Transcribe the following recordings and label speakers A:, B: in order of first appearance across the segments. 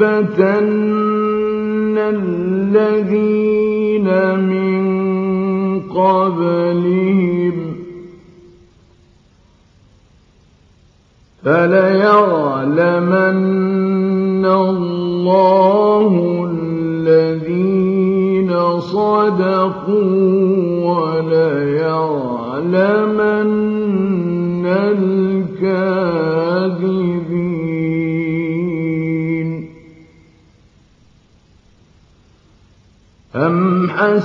A: فتنا الذين من قبلهم فليعلمن الله الذين صدقوا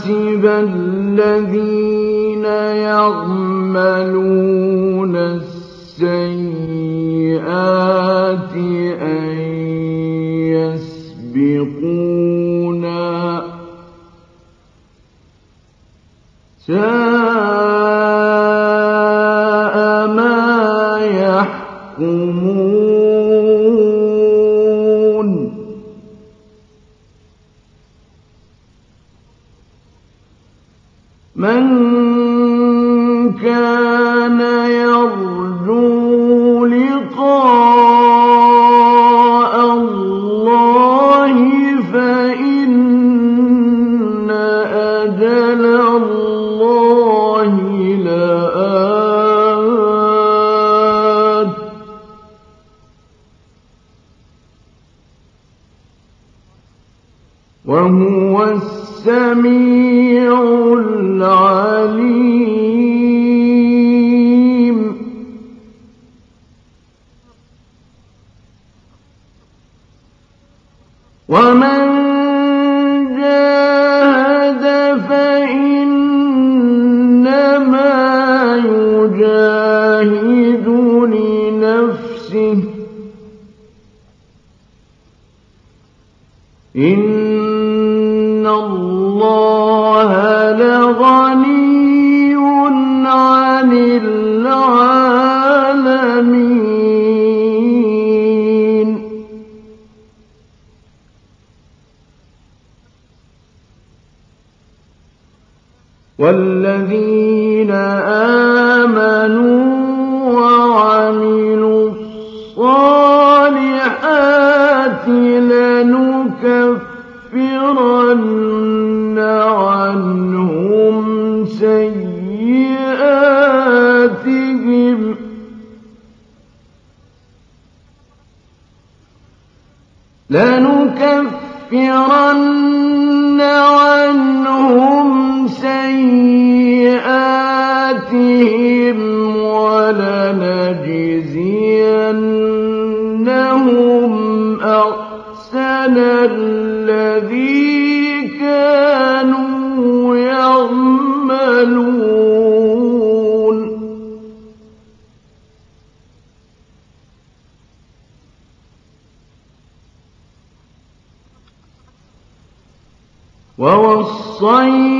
A: حسب الذين يعملون والذين آمنوا وعملوا الصالحات لنكفرن عنهم سيئاتهم. لنكفرن عنهم سيئاتهم. ولنجزينهم أحسن الذي كانوا يعملون. ووصينا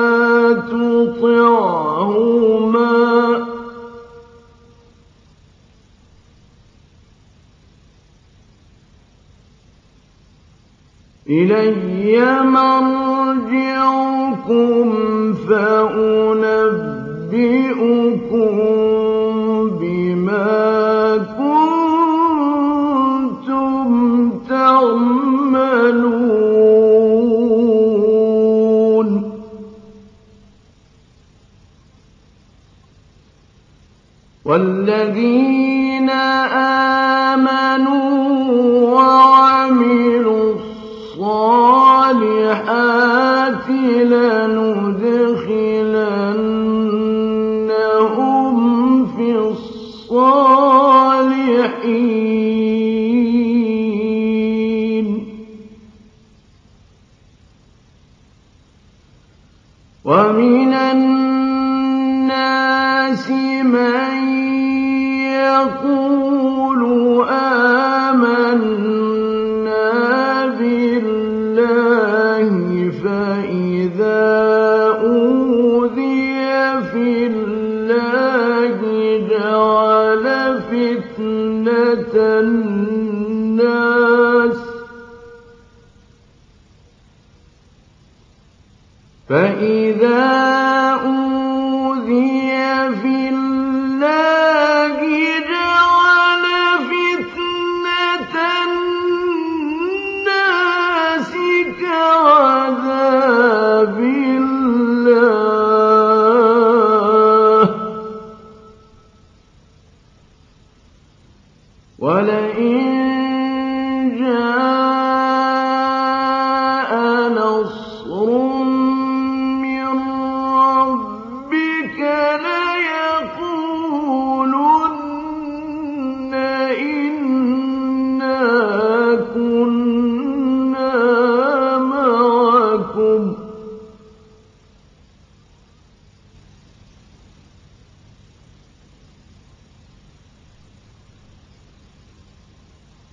A: إلي مرجعكم فأنبئكم والذين آمنوا وعملوا الصالحات لنا فإذا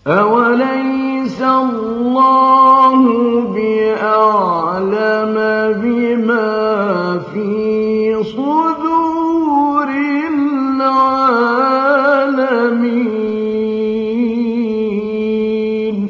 A: أوليس الله بأعلم بما في صدور العالمين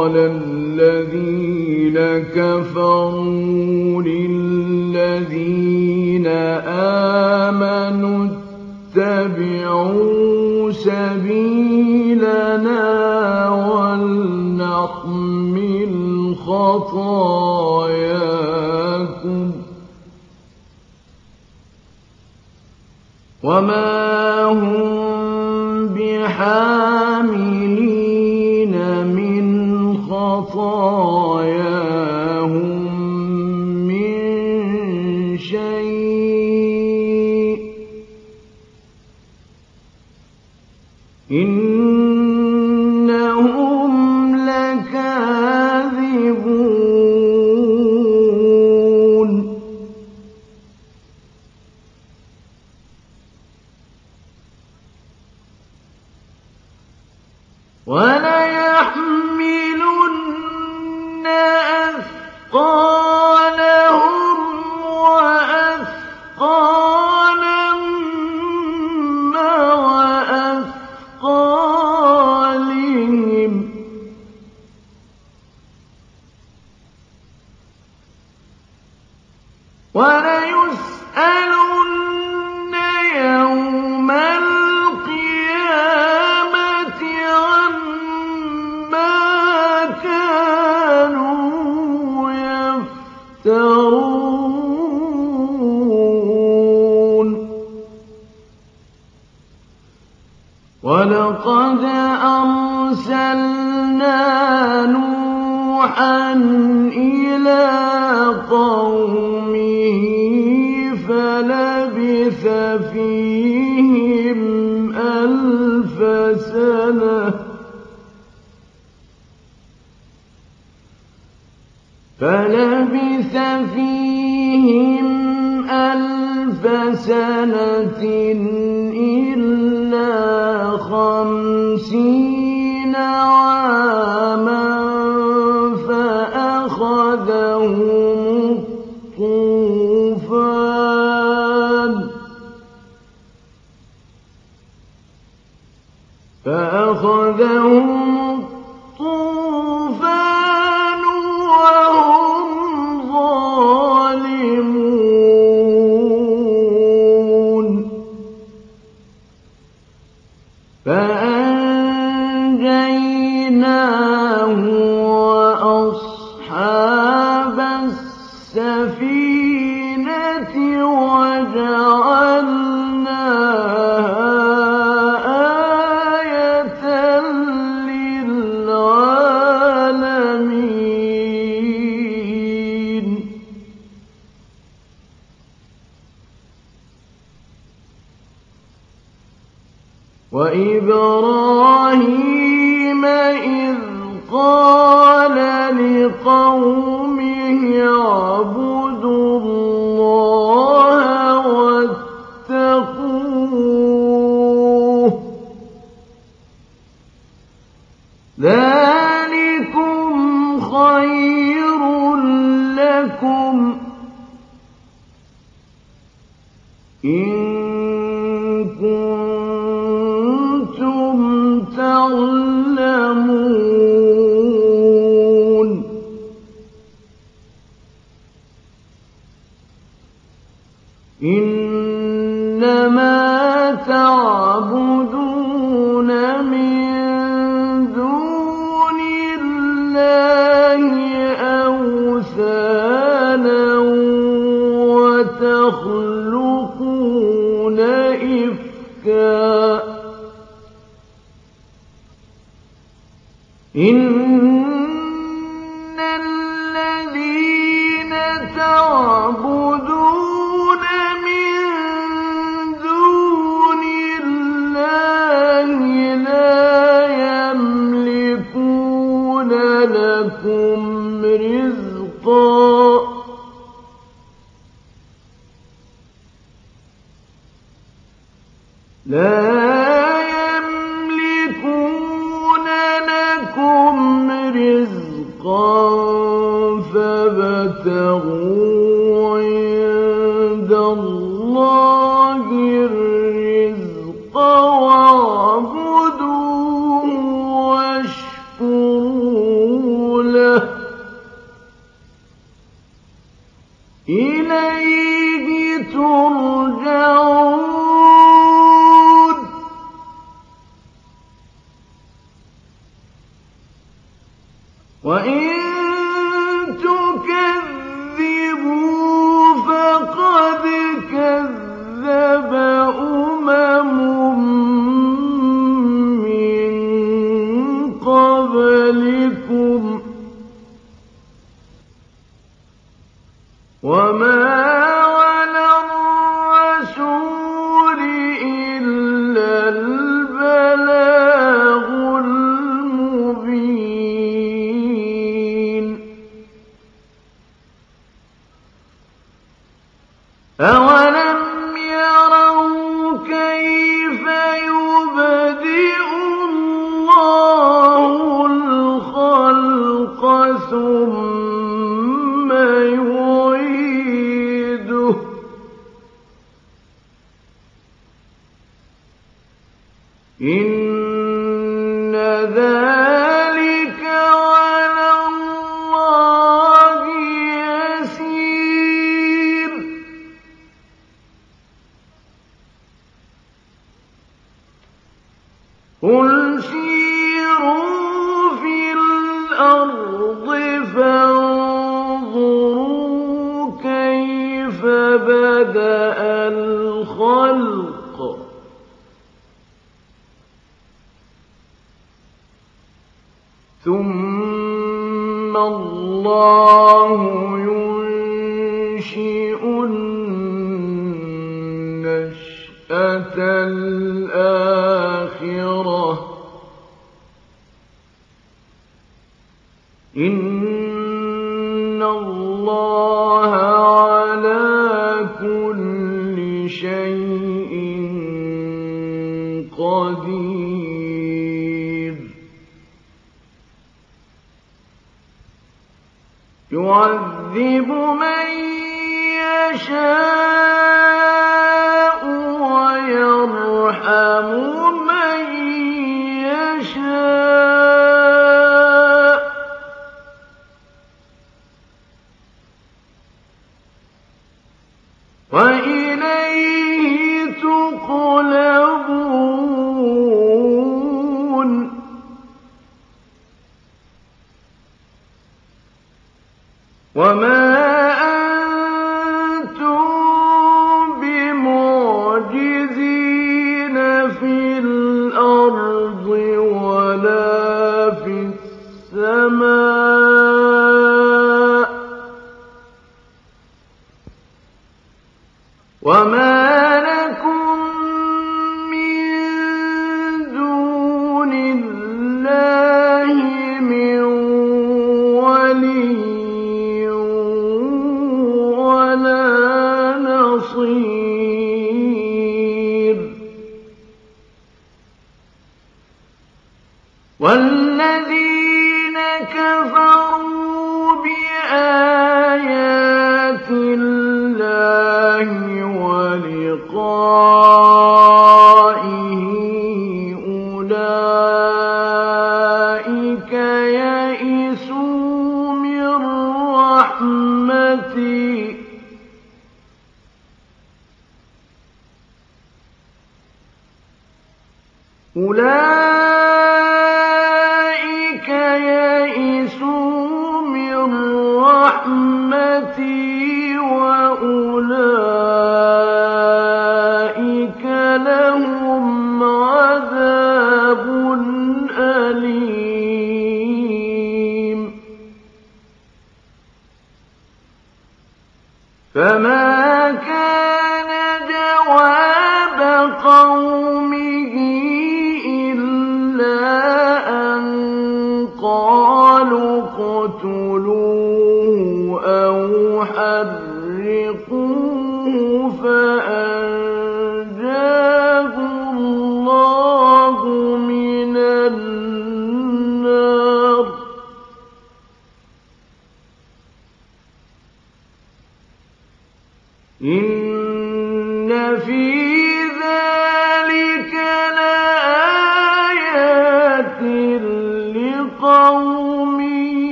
A: قال الذين كفروا للذين آمنوا اتبعوا سبيلنا ولنحمل خطاياكم وما هم بحاملين خطاياهم من شيء إن وإن فما كان جواب قومه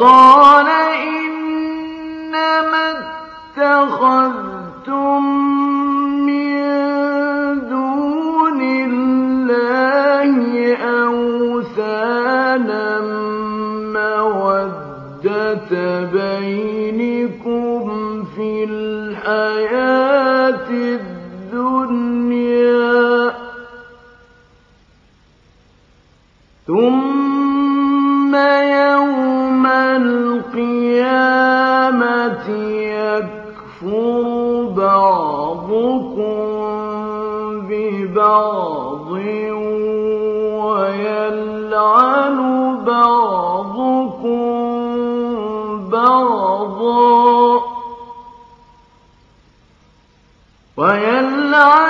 A: وقال ويلعن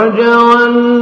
A: وجعلنا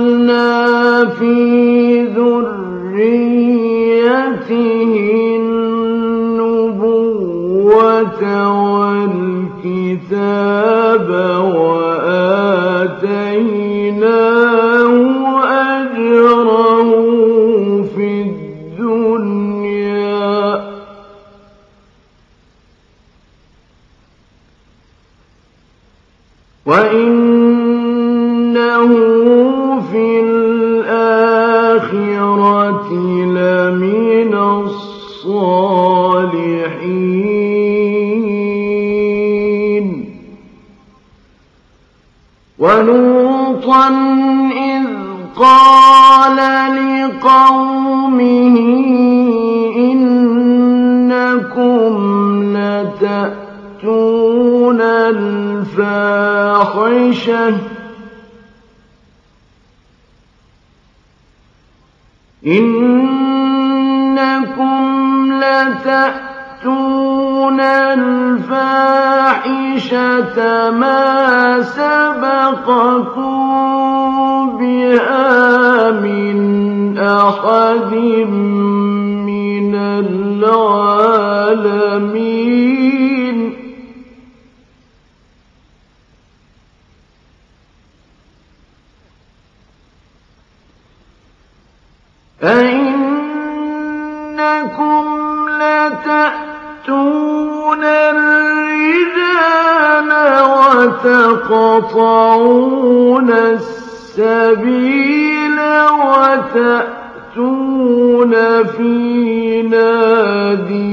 A: إِنَّكُمْ لَتَأْتُونَ الْفَاحِشَةَ مَا سَبَقَكُم بِهَا مِنْ أَحَدٍ مِّنَ الْعَالَمِينَ. وَتَقْطَعُونَ السَّبِيلَ وَتَأْتُونَ فِي نَادِيكُمُ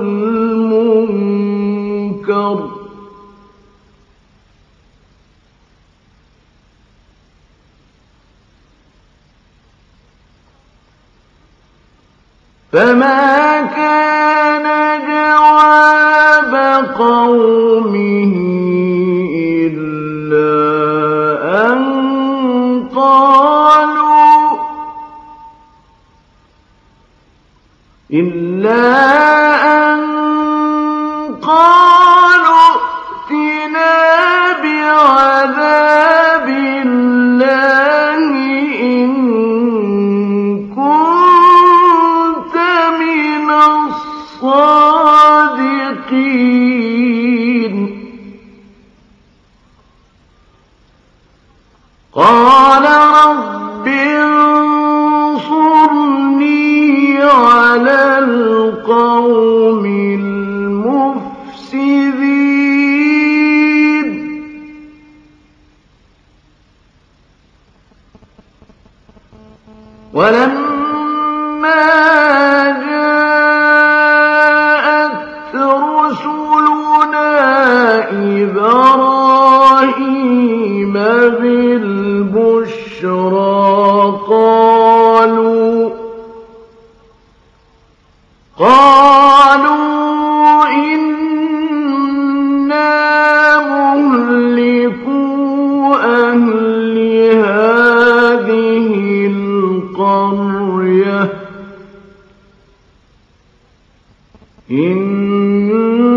A: الْمُنكَرَ فَمَا كَانَ قَوْمِهِ إِلَّا أَن قَالُوا ائْتِنَا بِعَذَابِ اللَّهِ إِن كُنتَ مِنَ الصَّادِقِينَ الْمُفْسِدِينَ. وَلَمَّا إن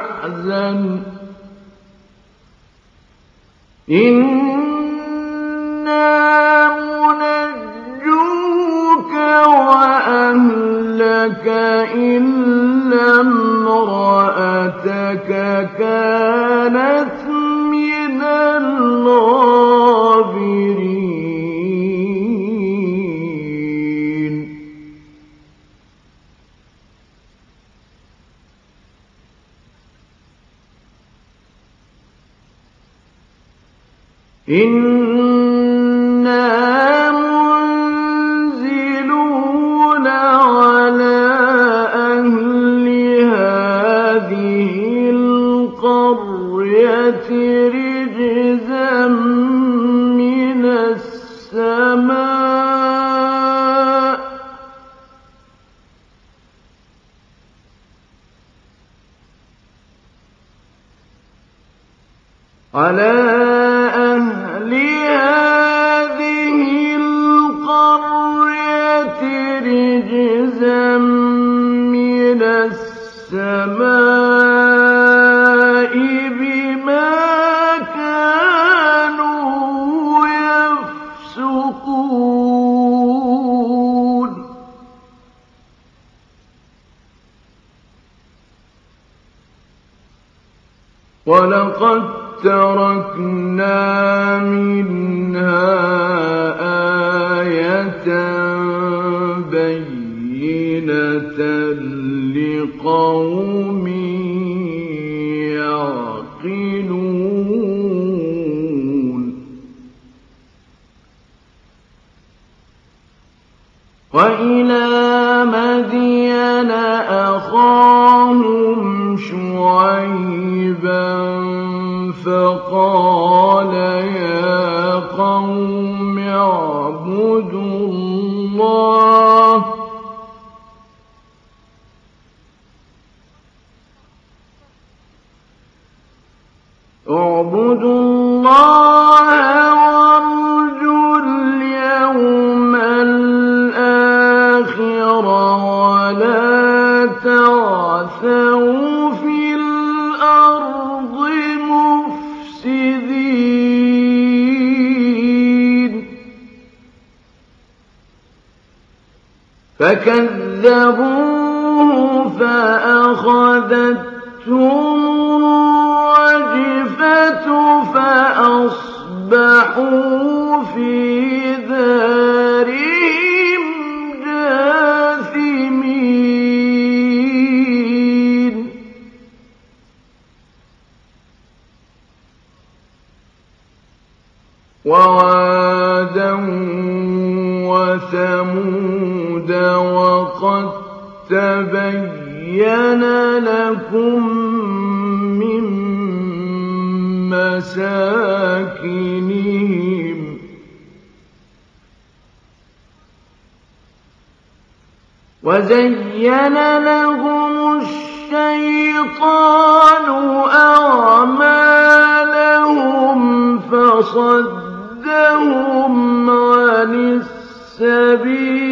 A: تحزن إنا منجوك وأهلك إلا امرأتك كانت إنا تركنا منها آية بينة لقوم يعقلون. وإلى مدين أخاهم شعيبا فقال يا قوم اعبدوا الله اعبدوا الله فكذبوه فأخذتهم الرجفة فأصبحوا في دارهم جاثمين. وعادا وثمود تبين لكم من مساكنهم. وزين لهم الشيطان أعمالهم فصدهم عن السبيل.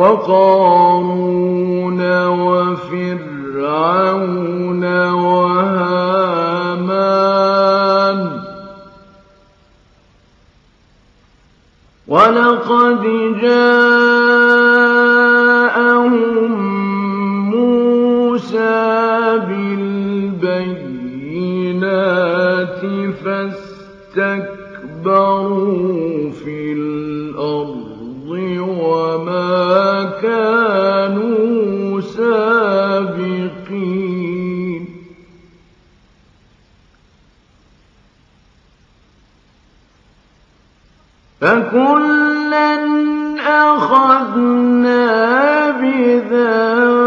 A: وقارون وفرعون وهامان ولقد جاءهم موسى بالبينات فاستكبروا فكلا أخذنا بذنبه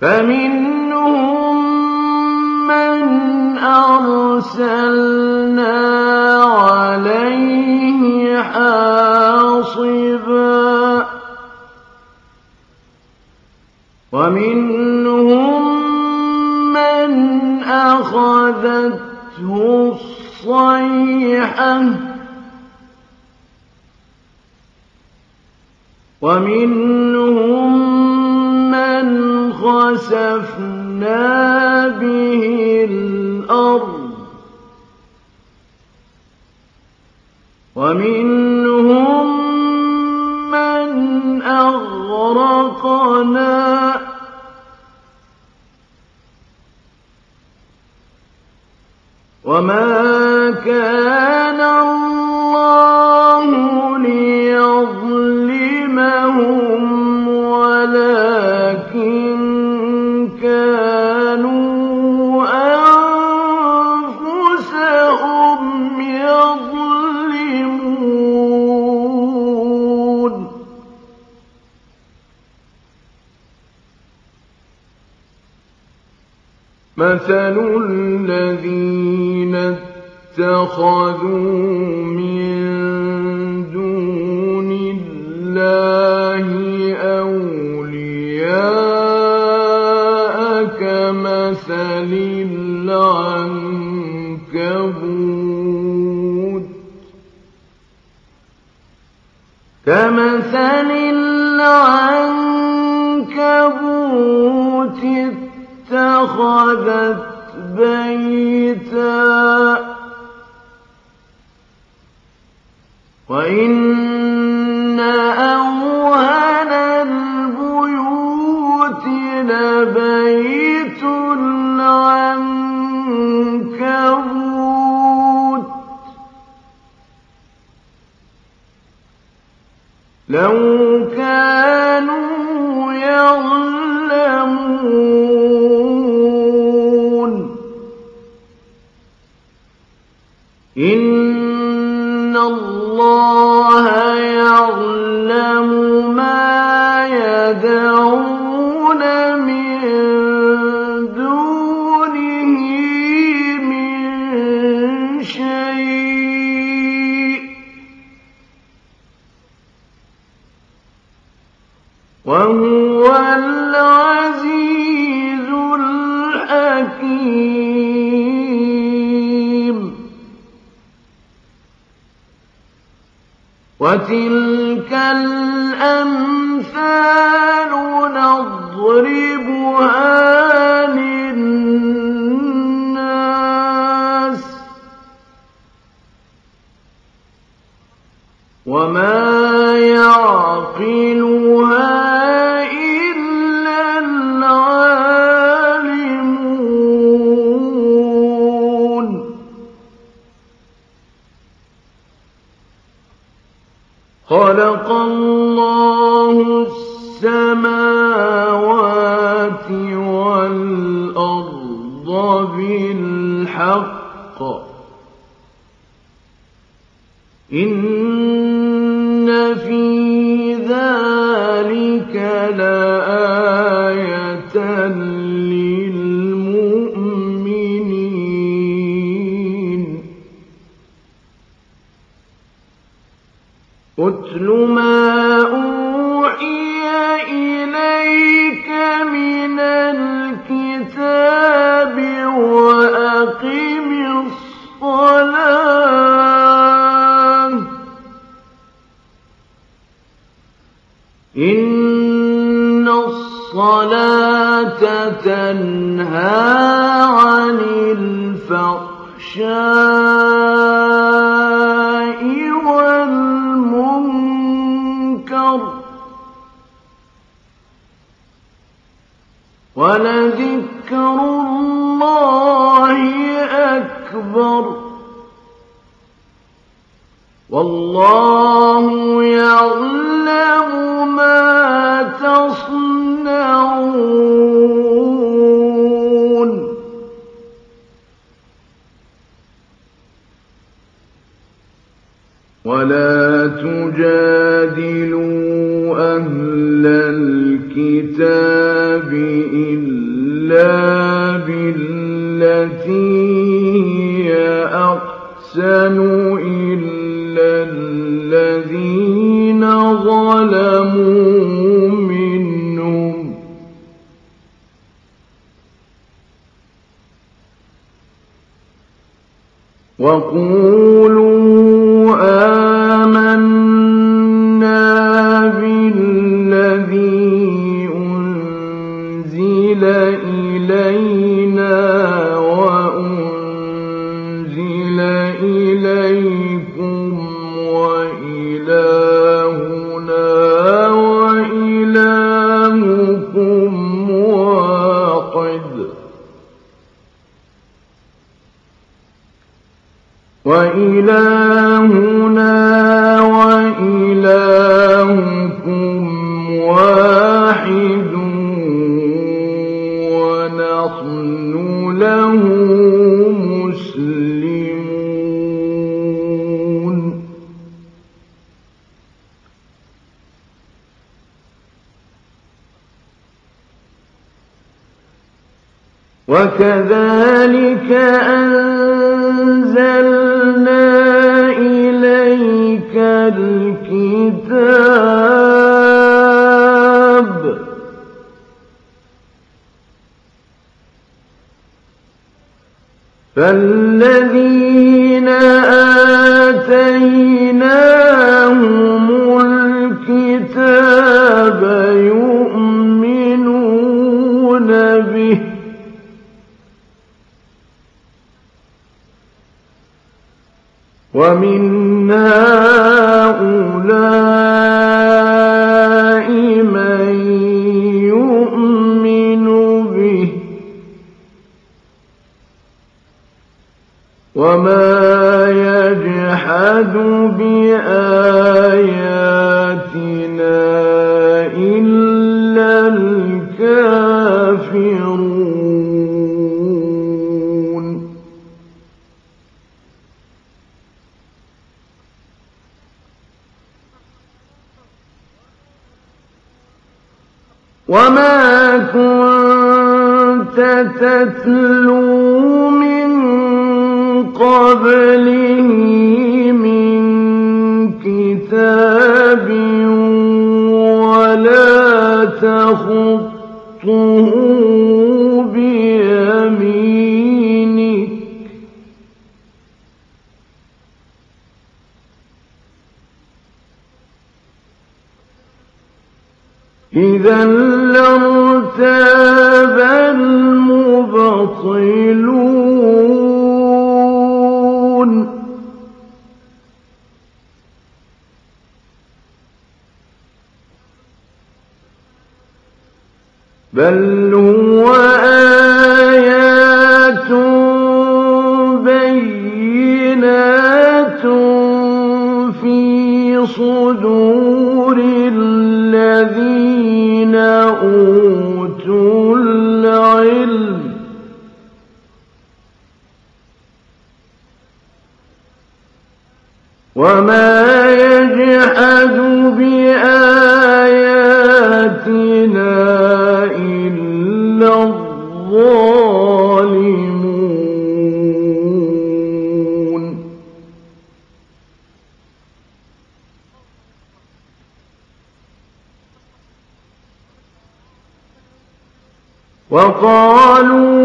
A: فمنهم من أرسلنا عليه حاصبا ومنهم أخذته الصيحة ومنهم من خسفنا به الأرض. ومنهم من أغرقنا وما كان الله ليظلمهم ولكن كانوا أنفسهم يظلمون مثل الذين اتخذوا من دون الله أولياء كمثل العنكبوت اتخذت بيتا وإن في إن في ذلك لآية وقولوا وكذلك أن وما يجحد بآياتنا إلا الكافرون وما كنت تتلو قبله بل الظالمون وقالوا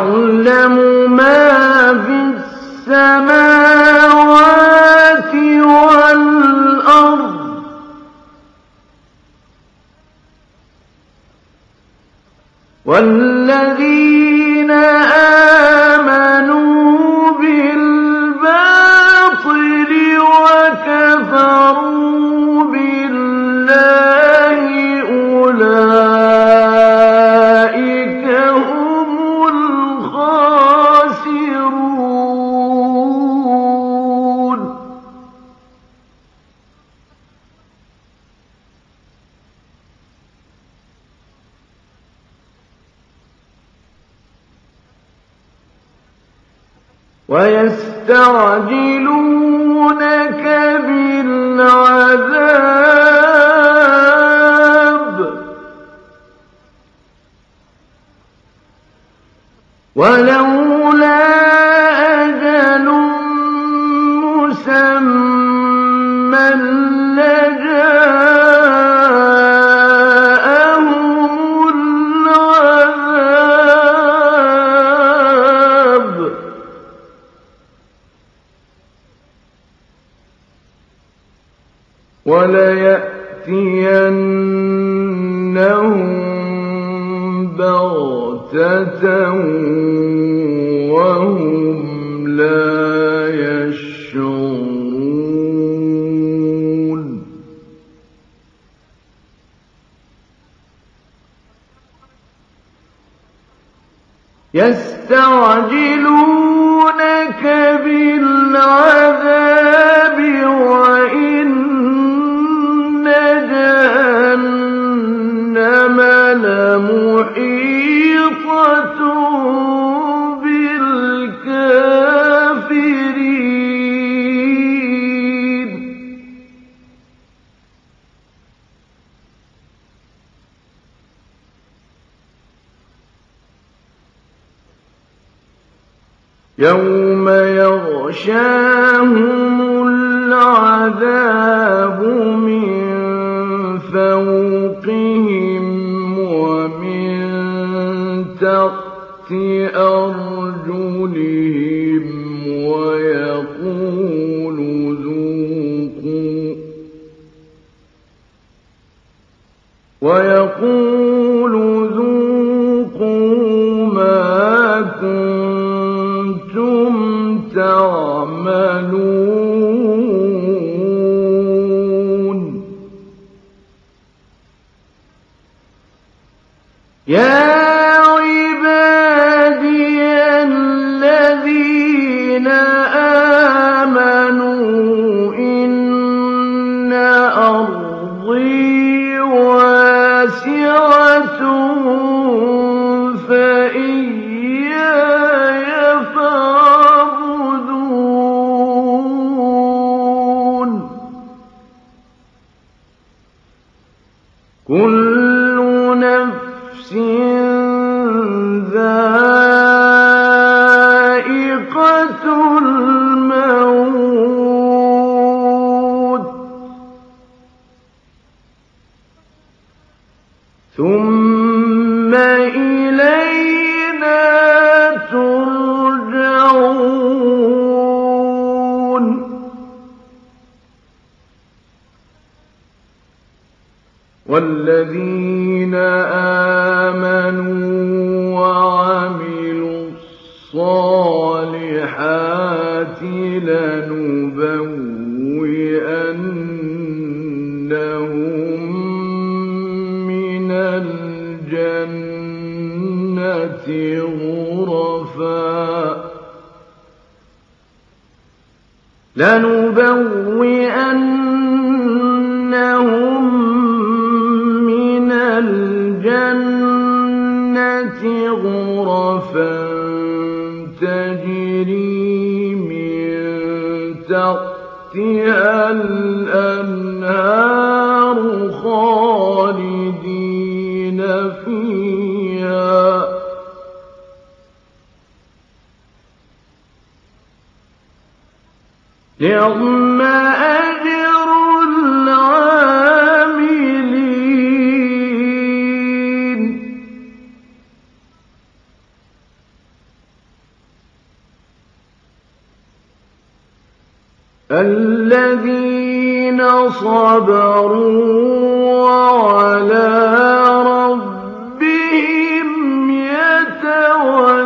A: يعلم ما في السماوات والأرض. والذين الجنة غرفا تجري من تحتها الأنهار خالدين فيها. يوم صبروا وعلى ربهم يتوكلون.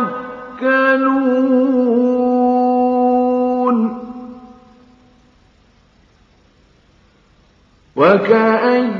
A: وكأي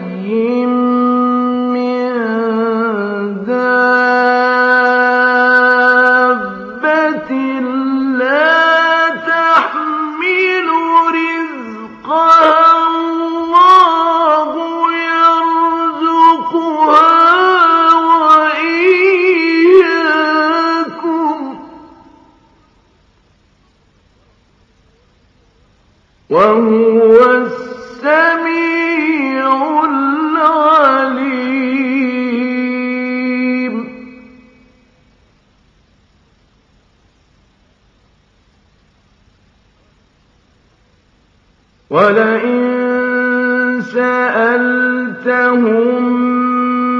A: ولئن سألتهم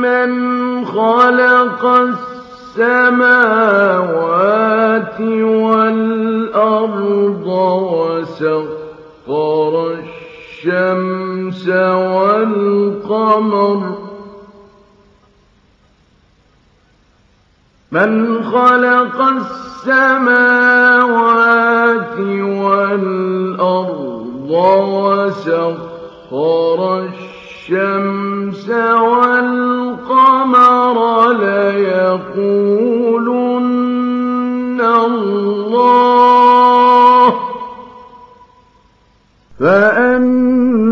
A: من خلق السماوات والأرض وسخر الشمس والقمر من خلق السماوات والأرض وسخر الشمس والقمر ليقولن الله فأنا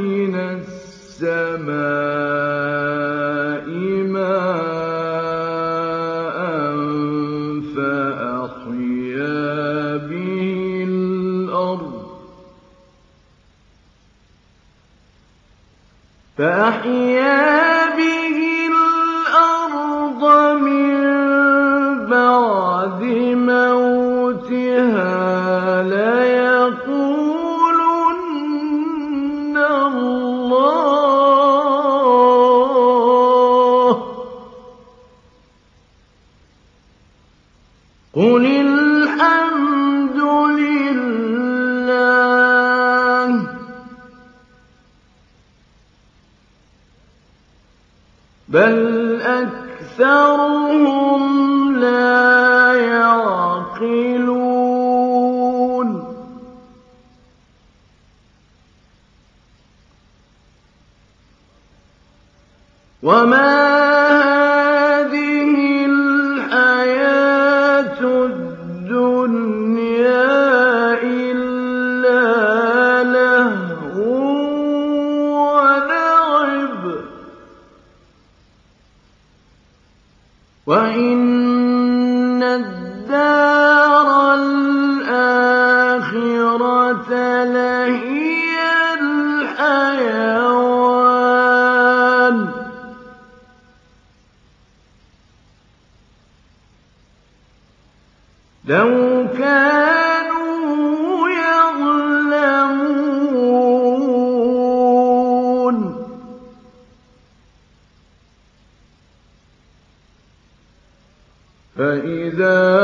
A: من السماء ماء فأحيا به الأرض فأحيا بل أكثرهم لا يعقلون وما فَإِذَا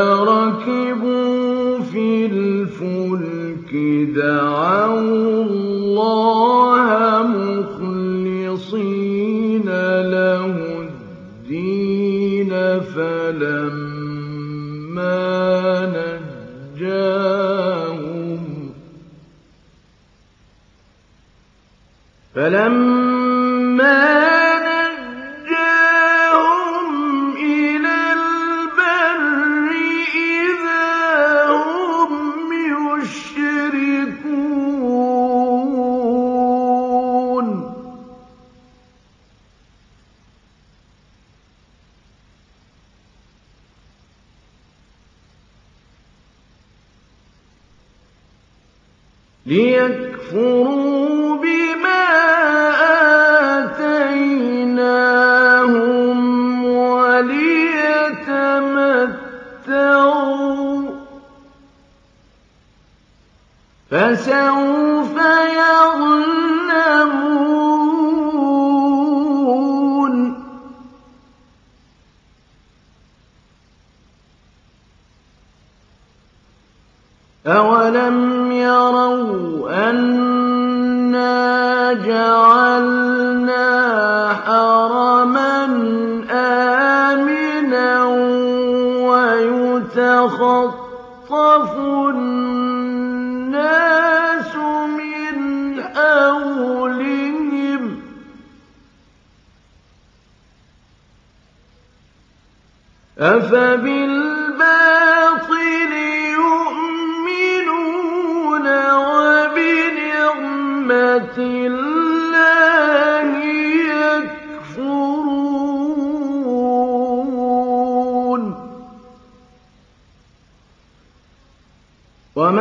A: النَّاسُ مِنْ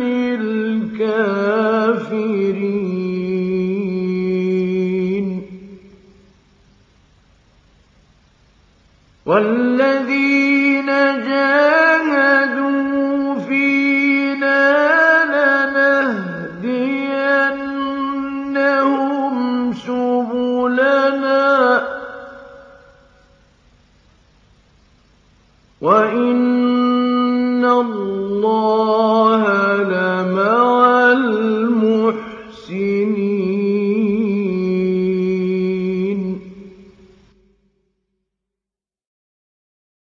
A: لِّلْكَافِرِينَ وَالَّذِينَ جَاهَدُوا فِينَا لَنَهْدِيَنَّهُمْ سُبُلَنَا ۚ وَإِنَّ اللَّهَ